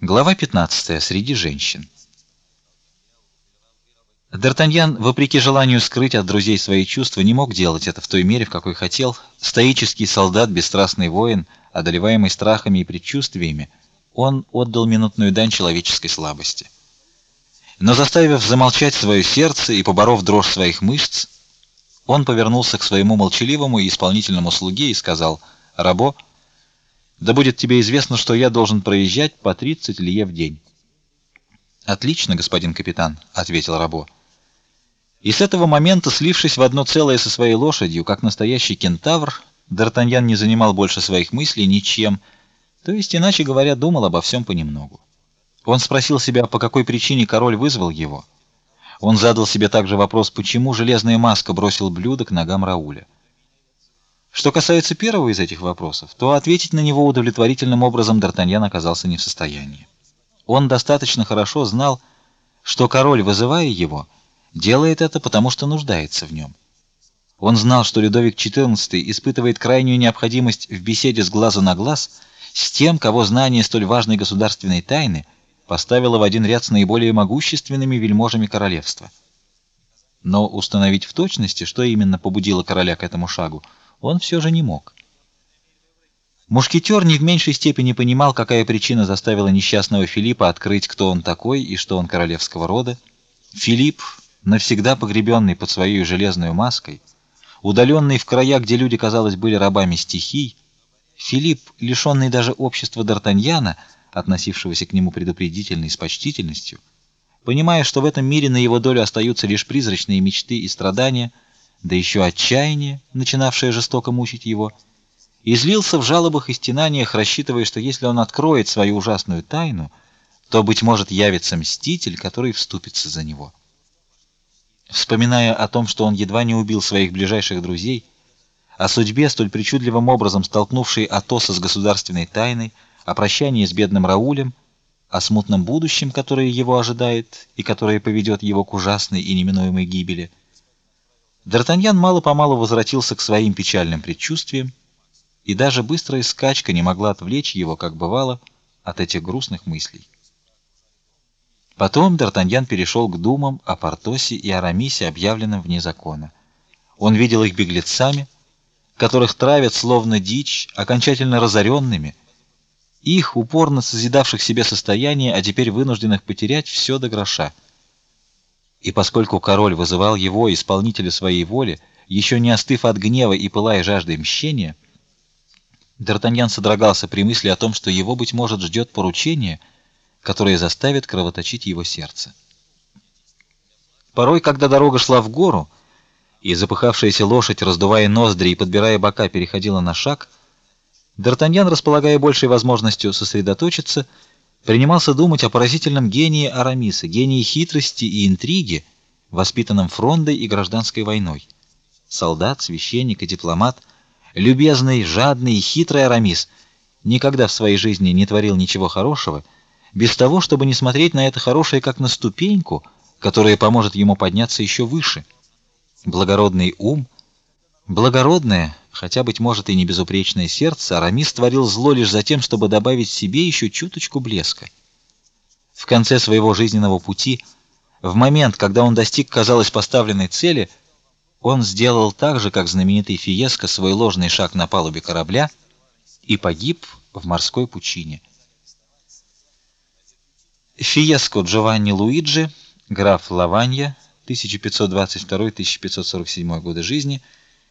Глава 15. Среди женщин. Д'Артаньян, вопреки желанию скрыть от друзей свои чувства, не мог делать это в той мере, в какой хотел. Стоический солдат, бесстрастный воин, одолеваемый страхами и предчувствиями, он отдал минутную дань человеческой слабости. Но заставив замолчать свое сердце и поборов дрожь своих мышц, он повернулся к своему молчаливому и исполнительному слуге и сказал: "Рабо, да будет тебе известно, что я должен проезжать по 30 лье в день. Отлично, господин капитан, ответил Рабо. И с этого момента, слившись в одно целое со своей лошадью, как настоящий кентавр, Д'Артаньян не занимал больше своих мыслей ничем, то есть, иначе говоря, думал обо всем понемногу. Он спросил себя, по какой причине король вызвал его. Он задал себе также вопрос, почему железная маска бросил блюдо к ногам Рауля. Что касается первого из этих вопросов, то ответить на него удовлетворительным образом Д'Артаньян оказался не в состоянии. Он достаточно хорошо знал, что король, вызывая его, делает это потому, что нуждается в нем. Он знал, что Людовик XIV испытывает крайнюю необходимость в беседе с глазу на глаз с тем, кого знание столь важной государственной тайны поставило в один ряд с наиболее могущественными вельможами королевства. Но установить в точности, что именно побудило короля к этому шагу, он все же не мог. Мушкетер не в меньшей степени понимал, какая причина заставила несчастного Филиппа открыть, кто он такой и что он королевского рода. Филипп, навсегда погребенный под своей железной маской, удаленный в края, где люди, казалось, были рабами стихий, Филипп, лишенный даже общества Д'Артаньяна, относившегося к нему предупредительно и с почтительностью, понимая, что в этом мире на его долю остаются лишь призрачные мечты и страдания, да еще отчаяние, начинавшее жестоко мучить его, излился в жалобах и стенаниях, рассчитывая, что если он откроет свою ужасную тайну, то быть может явится мститель, который вступится за него. Вспоминая о том, что он едва не убил своих ближайших друзей, о судьбе, столь причудливым образом столкнувшей Атоса с государственной тайной, о прощании с бедным Раулем, о смутном будущем, которое его ожидает и которое поведет его к ужасной и неминуемой гибели, Д'Артаньян мало-помалу возвратился к своим печальным предчувствиям, и даже быстрая скачка не могла отвлечь его, как бывало, от этих грустных мыслей. Потом Д'Артаньян перешел к думам о Портосе и Арамисе, объявленном вне закона. Он видел их беглецами, которых травят словно дичь, окончательно разоренными, их упорно созидавших себе состояние, а теперь вынужденных потерять все до гроша. И поскольку король вызывал его, исполнителя своей воли, еще не остыв от гнева и пылая жаждой мщения, Д'Артаньян содрогался при мысли о том, что его быть может ждет поручение, которое заставит кровоточить его сердце. Порой, когда дорога шла в гору, и запыхавшаяся лошадь, раздувая ноздри и подбирая бока, переходила на шаг, Д'Артаньян, располагая большей возможностью сосредоточиться, принимался думать о поразительном гении Арамиса, гении хитрости и интриги, воспитанном фрондой и гражданской войной. Солдат, священник и дипломат, любезный, жадный и хитрый Арамис никогда в своей жизни не творил ничего хорошего, без того, чтобы не смотреть на это хорошее как на ступеньку, которая поможет ему подняться еще выше. Благородный ум, благородное хотя быть может и не безупречное сердце, Арамис творил зло лишь за тем, чтобы добавить себе еще чуточку блеска. В конце своего жизненного пути, в момент, когда он достиг, казалось, поставленной цели, он сделал так же, как знаменитый Фиеско, свой ложный шаг на палубе корабля и погиб в морской пучине. Фиеско Джованни Луиджи, граф Лаванья, 1522-1547 годы жизни,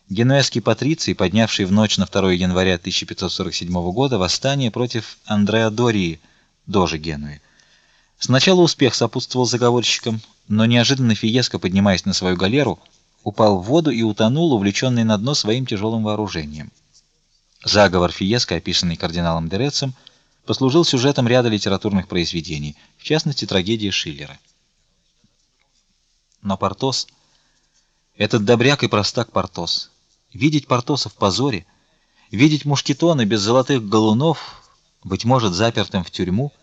генуэзский патриций, поднявший в ночь на 2 января 1547 года восстание против Андреа Дории, дожи Генуи. Сначала успех сопутствовал заговорщикам, но неожиданно Фиеско, поднимаясь на свою галеру, упал в воду и утонул, увлеченный на дно своим тяжелым вооружением. Заговор Фиеско, описанный кардиналом Дерецем, послужил сюжетом ряда литературных произведений, в частности трагедии Шиллера. Но Портос, этот добряк и простак Портос, Видеть Портоса в позоре, видеть мушкетона без золотых галунов, быть может, запертым в тюрьму,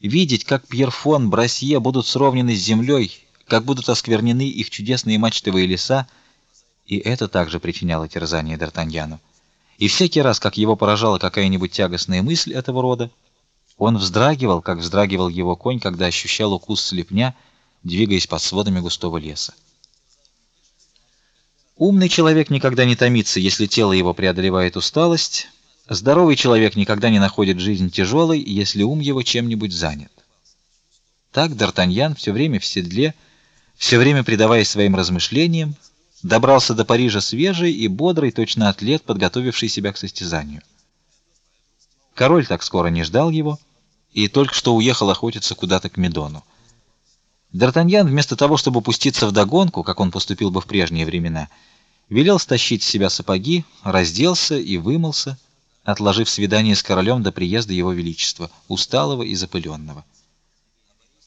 видеть, как Пьерфон, Брасье будут сровнены с землей, как будут осквернены их чудесные мачтовые леса, и это также причиняло терзание Д'Артаньяну. И всякий раз, как его поражала какая-нибудь тягостная мысль этого рода, Он вздрагивал, как вздрагивал его конь, когда ощущал укус слепня, двигаясь под сводами густого леса. Умный человек никогда не томится, если тело его преодолевает усталость. Здоровый человек никогда не находит жизнь тяжелой, если ум его чем-нибудь занят. Так Д'Артаньян все время в седле, все время предаваясь своим размышлениям, добрался до Парижа свежий и бодрый, точно атлет, подготовивший себя к состязанию. Король так скоро не ждал его и только что уехал охотиться куда-то к Медону. Д'Артаньян вместо того, чтобы пуститься в догонку, как он поступил бы в прежние времена, велел стащить с себя сапоги, разделся и вымылся, отложив свидание с королем до приезда его величества, усталого и запыленного.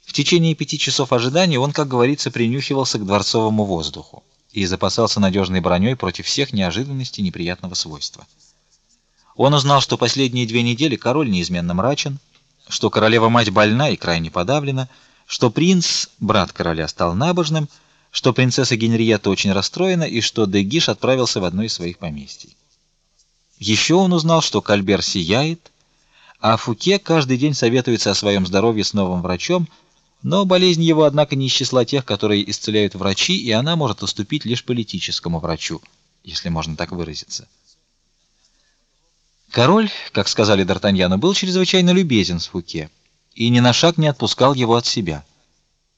В течение пяти часов ожидания он, как говорится, принюхивался к дворцовому воздуху и запасался надежной броней против всех неожиданностей неприятного свойства. Он узнал, что последние две недели король неизменно мрачен, что королева-мать больна и крайне подавлена, что принц, брат короля, стал набожным, что принцесса Генриетта очень расстроена и что Дегиш отправился в одно из своих поместий. Еще он узнал, что Кальбер сияет, а Фуке каждый день советуется о своем здоровье с новым врачом, но болезнь его, однако, не из числа тех, которые исцеляют врачи, и она может уступить лишь политическому врачу, если можно так выразиться. Король, как сказали Д'Артаньяну, был чрезвычайно любезен с Фуке и ни на шаг не отпускал его от себя.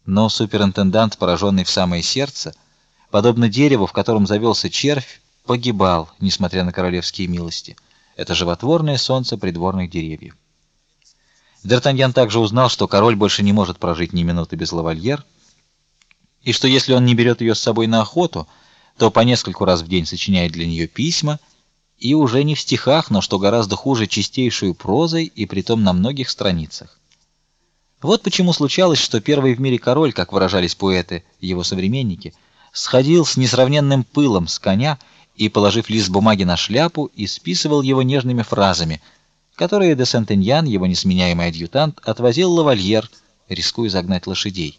Но суперинтендант, пораженный в самое сердце, подобно дереву, в котором завелся червь, погибал, несмотря на королевские милости. Это животворное солнце придворных деревьев. Д'Артаньян также узнал, что король больше не может прожить ни минуты без лавальер, и что если он не берет ее с собой на охоту, то по нескольку раз в день сочиняет для нее письма, и уже не в стихах, но что гораздо хуже, чистейшую прозой и притом на многих страницах. Вот почему случалось, что первый в мире король, как выражались поэты, его современники, сходил с несравненным пылом с коня и, положив лист бумаги на шляпу, исписывал его нежными фразами, которые де Сентеньян, его несменяемый адъютант, отвозил лавальер, рискуя загнать лошадей.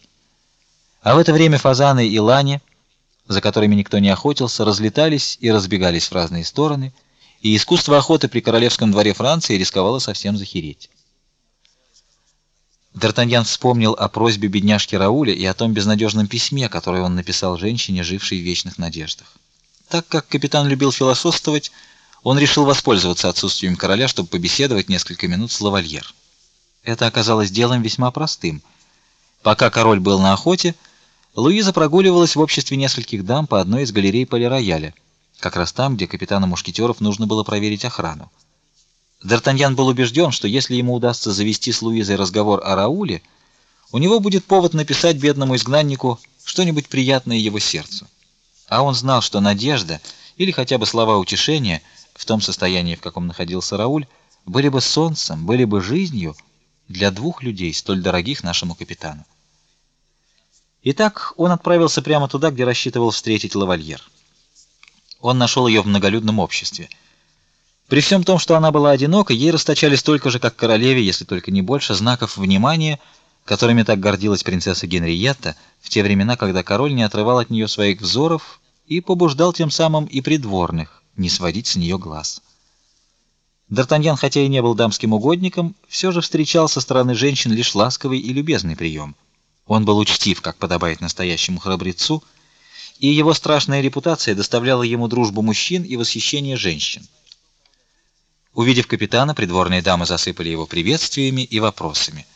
А в это время фазаны и лани, за которыми никто не охотился, разлетались и разбегались в разные стороны, и искусство охоты при королевском дворе Франции рисковало совсем захереть. Д'Артаньян вспомнил о просьбе бедняжки Рауля и о том безнадежном письме, которое он написал женщине, жившей в вечных надеждах. Так как капитан любил философствовать, он решил воспользоваться отсутствием короля, чтобы побеседовать несколько минут с лавальер. Это оказалось делом весьма простым. Пока король был на охоте, Луиза прогуливалась в обществе нескольких дам по одной из галерей Пале-Рояля, как раз там, где капитану мушкетеров нужно было проверить охрану. Д'Артаньян был убежден, что если ему удастся завести с Луизой разговор о Рауле, у него будет повод написать бедному изгнаннику что-нибудь приятное его сердцу. А он знал, что надежда или хотя бы слова утешения в том состоянии, в каком находился Рауль, были бы солнцем, были бы жизнью для двух людей, столь дорогих нашему капитану. Итак, он отправился прямо туда, где рассчитывал встретить лавальер. Он нашел ее в многолюдном обществе. При всем том, что она была одинока, ей расточали столько же, как королеве, если только не больше, знаков внимания, которыми так гордилась принцесса Генриетта в те времена, когда король не отрывал от нее своих взоров и побуждал тем самым и придворных не сводить с нее глаз. Д'Артаньян, хотя и не был дамским угодником, все же встречал со стороны женщин лишь ласковый и любезный прием. Он был учтив, как подобает настоящему храбрецу, и его страшная репутация доставляла ему дружбу мужчин и восхищение женщин. Увидев капитана, придворные дамы засыпали его приветствиями и вопросами.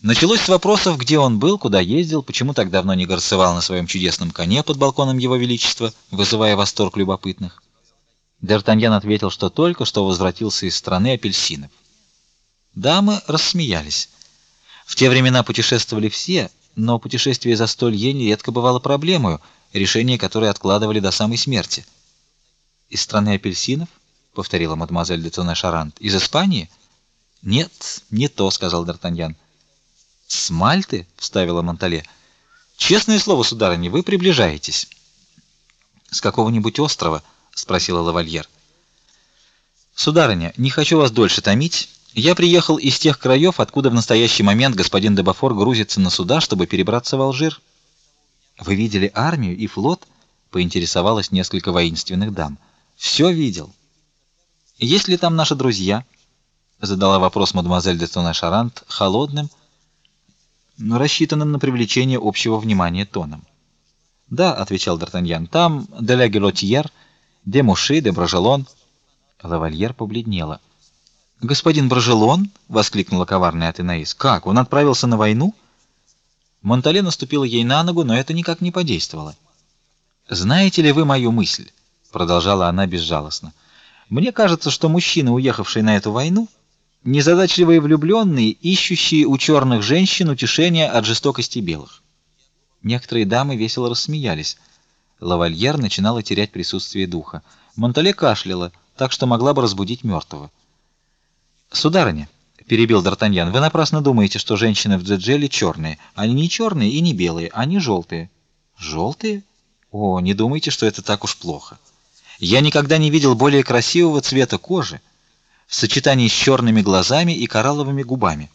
Началось с вопросов, где он был, куда ездил, почему так давно не горцевал на своем чудесном коне под балконом его величества, вызывая восторг любопытных. Д'Артаньян ответил, что только что возвратился из страны апельсинов. Дамы рассмеялись. В те времена путешествовали все, но путешествие за столье нередко бывало проблемой, решение которой откладывали до самой смерти. Из страны апельсинов повторила мадемуазель де Тоне-Шарант. Из Испании? Нет, не то, сказал Д'Артаньян. С Мальты, вставила Монтале. Честное слово, сударыня, вы приближаетесь. С какого-нибудь острова? спросила лавальер. Сударыня, не хочу вас дольше томить. Я приехал из тех краев, откуда в настоящий момент господин де Бафор грузится на суда, чтобы перебраться в Алжир. Вы видели армию и флот? поинтересовалось несколько воинственных дам. Все видел. Есть ли там наши друзья? задала вопрос мадемуазель де Тонне-Шарант холодным, но рассчитанным на привлечение общего внимания тоном. "Да", отвечал Д'Артаньян. "Там де ла Гелотьер, де Муши, де Брожелон". Лавальер побледнела. "Господин Брожелон?" воскликнула коварная Атенаис. "Как? Он отправился на войну?" Монтале наступила ей на ногу, но это никак не подействовало. "Знаете ли вы мою мысль?" продолжала она безжалостно. "Мне кажется, что мужчины, уехавшие на эту войну, незадачливые влюбленные, ищущие у черных женщин утешения от жестокости белых. Некоторые дамы весело рассмеялись. Лавальер начинала терять присутствие духа. Монтале кашляла, так что могла бы разбудить мертвого. Сударыня, перебил Д'Артаньян, вы напрасно думаете, что женщины в Джеджеле черные. Они не черные и не белые, они желтые. Желтые? О, не думайте, что это так уж плохо. Я никогда не видел более красивого цвета кожи в сочетании с черными глазами и коралловыми губами.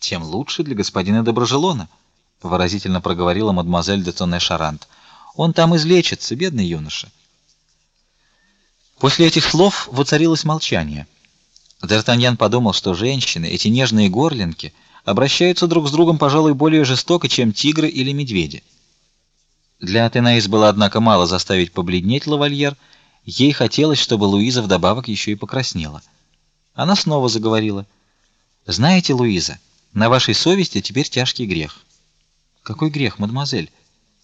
Тем лучше для господина Доброжелона выразительно проговорила мадемуазель де Тонне-Шарант. Он там излечится, бедный юноша. После этих слов воцарилось молчание. Д'Артаньян подумал, что женщины, эти нежные горлинки, обращаются друг с другом, пожалуй, более жестоко, чем тигры или медведи. Для Атенаис было однако мало заставить побледнеть лавальер, ей хотелось, чтобы Луиза вдобавок еще и покраснела. Она снова заговорила: "Знаете, Луиза, на вашей совести теперь тяжкий грех. Какой грех, мадемуазель?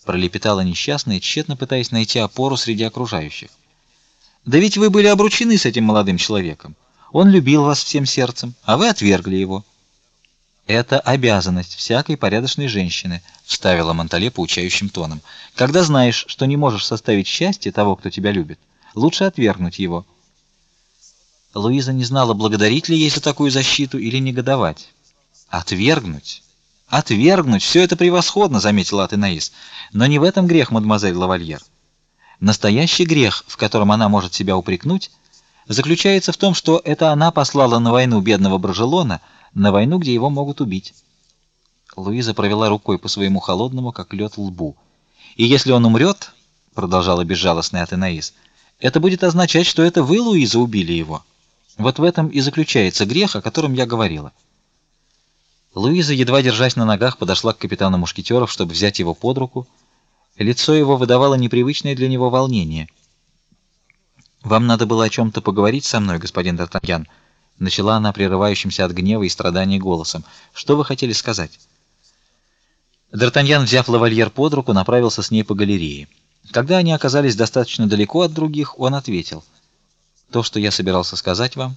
пролепетала несчастная, тщетно пытаясь найти опору среди окружающих. Да ведь вы были обручены с этим молодым человеком. Он любил вас всем сердцем, а вы отвергли его. Это обязанность всякой порядочной женщины, вставила Монтале поучающим тоном. Когда знаешь, что не можешь составить счастье того, кто тебя любит, лучше отвергнуть его. Луиза не знала, благодарить ли ей за такую защиту или негодовать. Отвергнуть Отвергнуть все это превосходно, заметила Атенаис. Но не в этом грех, мадемуазель Лавальер. Настоящий грех, в котором она может себя упрекнуть, заключается в том, что это она послала на войну бедного Брожелона, на войну, где его могут убить. Луиза провела рукой по своему холодному, как лед, лбу. И если он умрет, продолжала безжалостная Атенаис, это будет означать, что это вы, Луиза, убили его. Вот в этом и заключается грех, о котором я говорила. Луиза, едва держась на ногах, подошла к капитану мушкетеров, чтобы взять его под руку. Лицо его выдавало непривычное для него волнение. Вам надо было о чем то поговорить со мной, господин Д'Артаньян, начала она прерывающимся от гнева и страданий голосом. Что вы хотели сказать? Д'Артаньян, взяв лавальер под руку, направился с ней по галерее. Когда они оказались достаточно далеко от других, он ответил: "То, что я собирался сказать вам,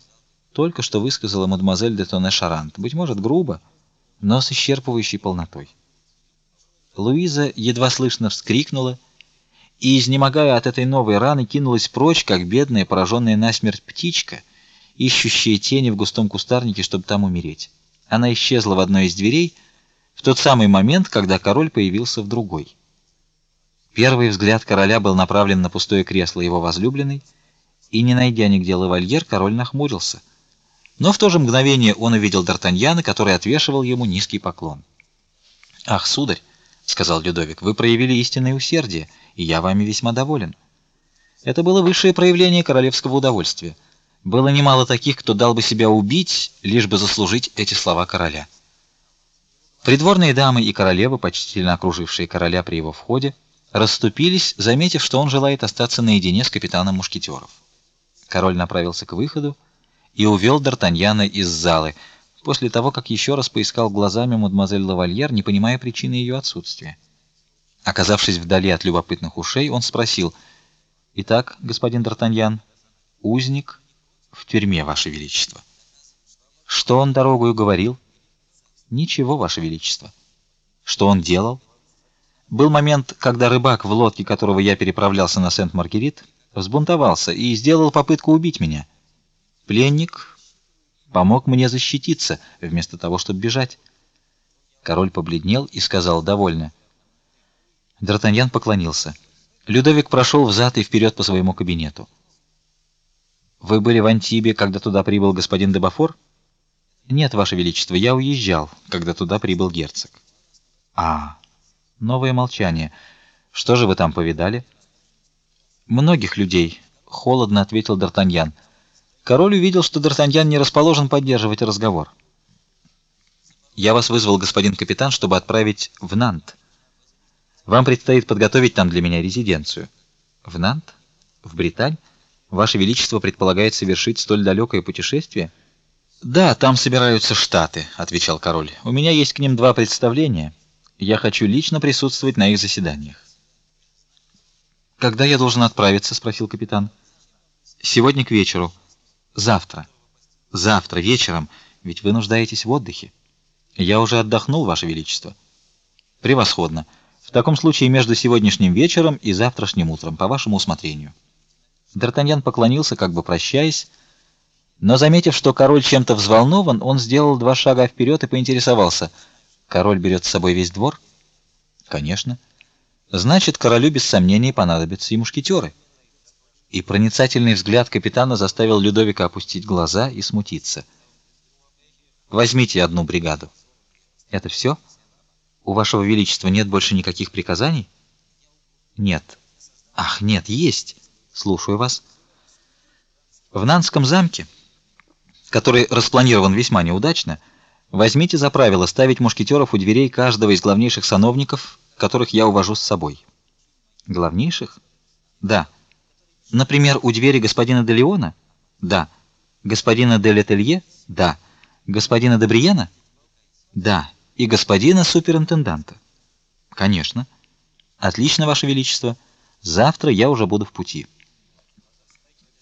только что высказала мадемуазель де Тоне-Шарант. Быть может, грубо, но с исчерпывающей полнотой. Луиза едва слышно вскрикнула и, изнемогая от этой новой раны, кинулась прочь, как бедная, пораженная насмерть птичка, ищущая тени в густом кустарнике, чтобы там умереть. Она исчезла в одной из дверей в тот самый момент, когда король появился в другой. Первый взгляд короля был направлен на пустое кресло его возлюбленной, и не найдя нигде лавальер, король нахмурился — но в то же мгновение он увидел Д'Артаньяна, который отвешивал ему низкий поклон. "Ах, сударь", сказал Людовик, "вы проявили истинное усердие, и я вами весьма доволен". Это было высшее проявление королевского удовольствия. Было немало таких, кто дал бы себя убить, лишь бы заслужить эти слова короля. Придворные дамы и королевы, почтительно окружившие короля при его входе, расступились, заметив, что он желает остаться наедине с капитаном мушкетеров. Король направился к выходу, и увел Д'Артаньяна из залы, после того, как еще раз поискал глазами мадемуазель Лавальер, не понимая причины ее отсутствия. Оказавшись вдали от любопытных ушей, он спросил: "Итак, господин Д'Артаньян, узник в тюрьме, ваше величество. Что он дорогою говорил?" "Ничего, ваше величество. Что он делал?" Был момент, когда рыбак в лодке, которого я переправлялся на Сент-Маргерит, взбунтовался и сделал попытку убить меня. Пленник помог мне защититься, вместо того, чтобы бежать. Король побледнел и сказал: "Довольно". Д'Артаньян поклонился. Людовик прошел взад и вперед по своему кабинету. Вы были в Антибе, когда туда прибыл господин де Бафор? Нет, ваше величество, я уезжал, когда туда прибыл герцог. А, новое молчание. Что же вы там повидали? Многих людей, холодно ответил Д'Артаньян. Король увидел, что Д'Артаньян не расположен поддерживать разговор. Я вас вызвал, господин капитан, чтобы отправить в Нант. Вам предстоит подготовить там для меня резиденцию. В Нант? В Британь? Ваше величество предполагает совершить столь далекое путешествие? Да, там собираются штаты, отвечал король. У меня есть к ним два представления. Я хочу лично присутствовать на их заседаниях. Когда я должен отправиться, спросил капитан. Сегодня к вечеру. Завтра. Завтра вечером, ведь вы нуждаетесь в отдыхе. Я уже отдохнул, ваше величество. Превосходно. В таком случае между сегодняшним вечером и завтрашним утром, по вашему усмотрению. Д'Артаньян поклонился, как бы прощаясь, но заметив, что король чем-то взволнован, он сделал два шага вперед и поинтересовался: "Король берет с собой весь двор?" "Конечно. Значит, королю без сомнений понадобятся и мушкетеры». И проницательный взгляд капитана заставил Людовика опустить глаза и смутиться. Возьмите одну бригаду. Это все? У вашего величества нет больше никаких приказаний? Нет. Ах, нет, есть. Слушаю вас. В Нанском замке, который распланирован весьма неудачно, возьмите за правило ставить мушкетеров у дверей каждого из главнейших сановников, которых я увожу с собой. Главнейших? Да. Например, у двери господина де Леона? Да. Господина де Летелье? Да. Господина де Бриена? Да. И господина суперинтенданта? Конечно. Отлично, ваше величество. Завтра я уже буду в пути.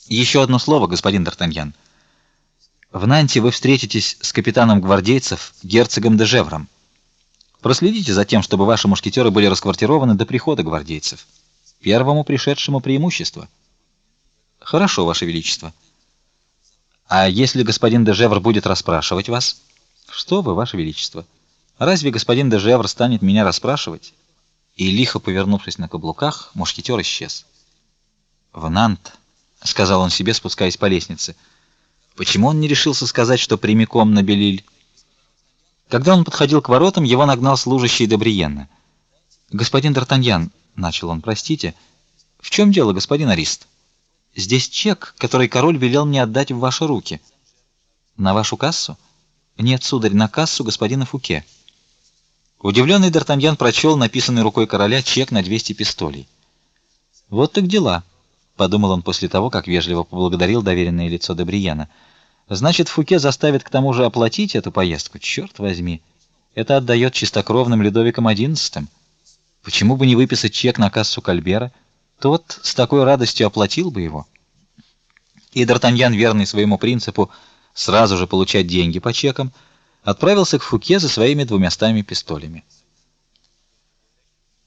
Еще одно слово, господин Д'Артаньян. В Нанте вы встретитесь с капитаном гвардейцев герцогом де Жевром. Проследите за тем, чтобы ваши мушкетеры были расквартированы до прихода гвардейцев. Первому пришедшему преимущество. Хорошо, ваше величество. А если господин де Жевр будет расспрашивать вас? Что вы, ваше величество? Разве господин де Жевр станет меня расспрашивать? И лихо повернувшись на каблуках, мушкетер исчез. В Нант, сказал он себе, спускаясь по лестнице. Почему он не решился сказать, что прямиком на Белиль? Когда он подходил к воротам, его нагнал служащий Добриенна. Господин Д'Артаньян, начал он, простите, в чем дело, господин Арист? Здесь чек, который король велел мне отдать в ваши руки. На вашу кассу? Нет, сударь, на кассу господина Фуке. Удивленный Д'Артаньян прочел написанный рукой короля чек на 200 пистолей. Вот так дела, подумал он после того, как вежливо поблагодарил доверенное лицо Добриена. Значит, Фуке заставит к тому же оплатить эту поездку. Черт возьми. Это отдает чистокровным Людовиком XI. Почему бы не выписать чек на кассу Кальбера? тот с такой радостью оплатил бы его. И Д'Артаньян, верный своему принципу сразу же получать деньги по чекам, отправился к Фуке за своими двумястами пистолями.